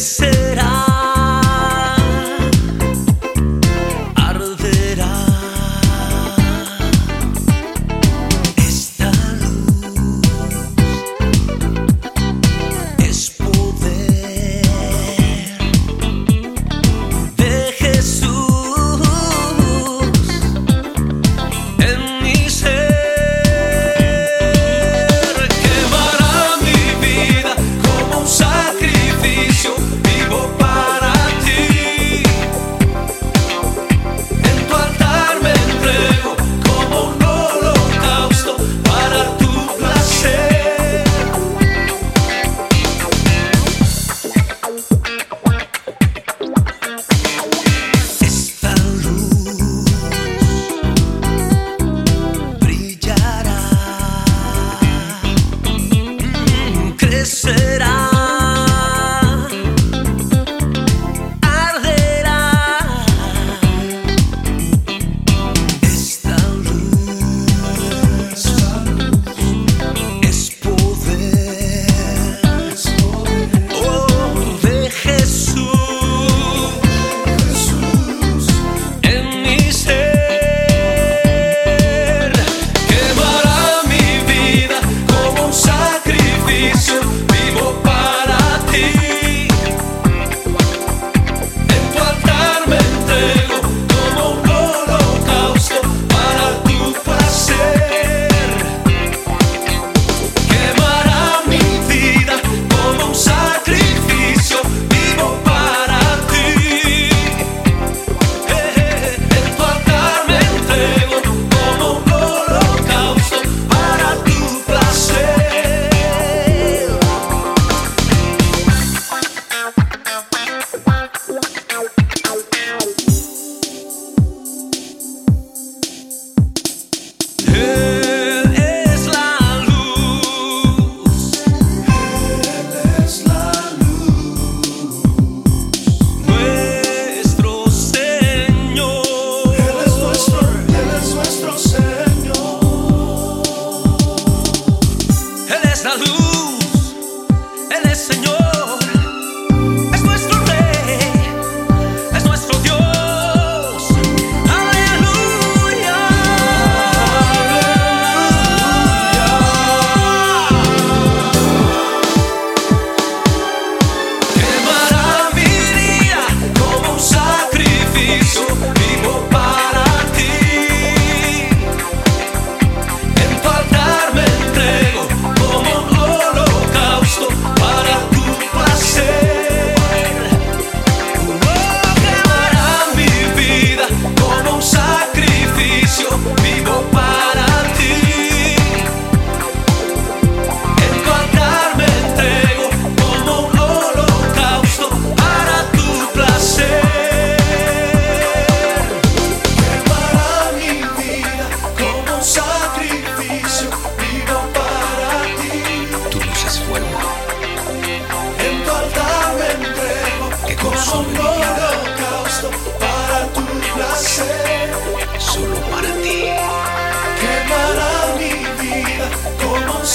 This son un holocausto para tu placer. Solo para ti. Quemará mi vida como un